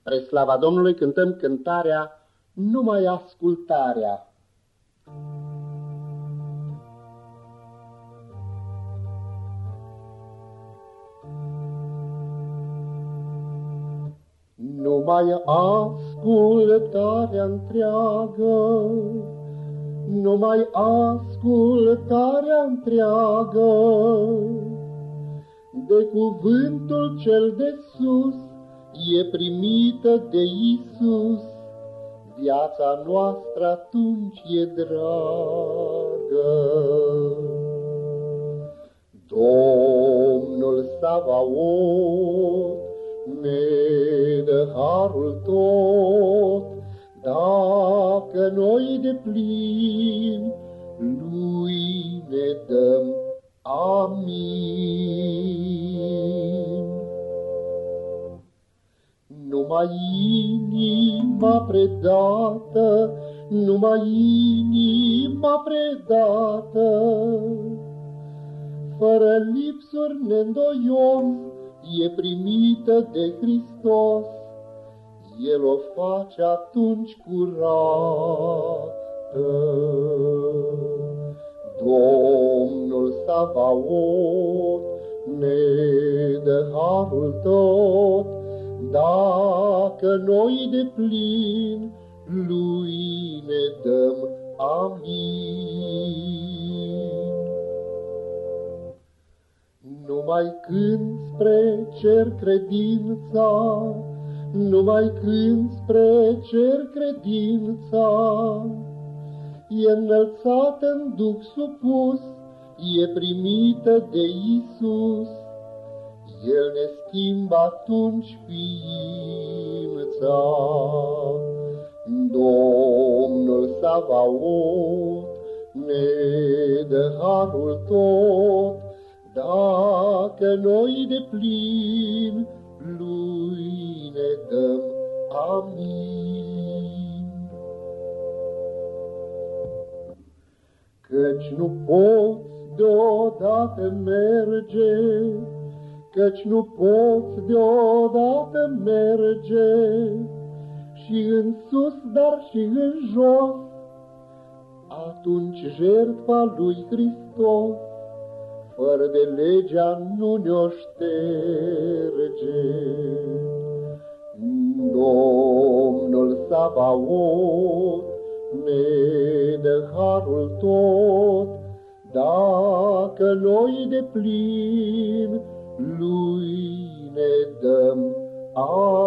Spre slava Domnului cântăm cântarea Numai ascultarea. Numai ascultarea întreagă, numai ascultarea întreagă, de cuvântul cel de sus, e primită de Isus, viața noastră atunci e dragă. Domnul Savaot ne dă harul tot, dacă noi de plin lui ne dăm amin. Numai inima predată, numai inima predată, fără lipsuri neîndoios, e primită de Hristos. El o face atunci curată. Domnul Savaot ne dă harul tot, dacă noi de plin lui ne dăm amin. Numai când spre cer credința, numai când spre cer credința, e înălțată în duc supus, e primită de Isus. El ne schimbă atunci ființa. Domnul Savaot ne dă harul tot, dacă noi de plin lui ne dăm amin. Căci nu poți deodată merge, Căci nu poți deodată merge, Și în sus, dar și în jos, Atunci jertfa lui Hristos, Fără de legea nu ne-o șterge. Domnul Sabaot ne dă harul tot, Dacă noi de plin lui ne dăm amin.